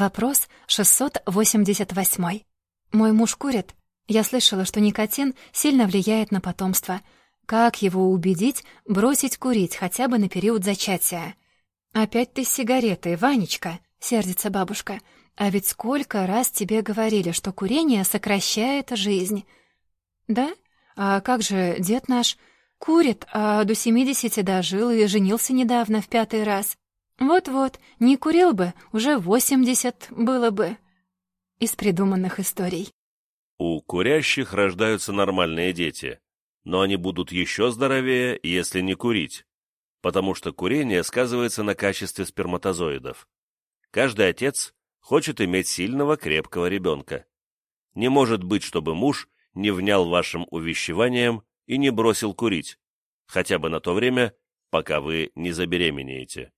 Вопрос 688. Мой муж курит. Я слышала, что никотин сильно влияет на потомство. Как его убедить бросить курить хотя бы на период зачатия? «Опять ты с сигаретой, Ванечка», — сердится бабушка. «А ведь сколько раз тебе говорили, что курение сокращает жизнь?» «Да? А как же дед наш? Курит, а до семидесяти дожил и женился недавно в пятый раз. Вот-вот, не курил бы, уже восемьдесят было бы». Из придуманных историй. У курящих рождаются нормальные дети, но они будут еще здоровее, если не курить потому что курение сказывается на качестве сперматозоидов. Каждый отец хочет иметь сильного, крепкого ребенка. Не может быть, чтобы муж не внял вашим увещеваниям и не бросил курить, хотя бы на то время, пока вы не забеременеете.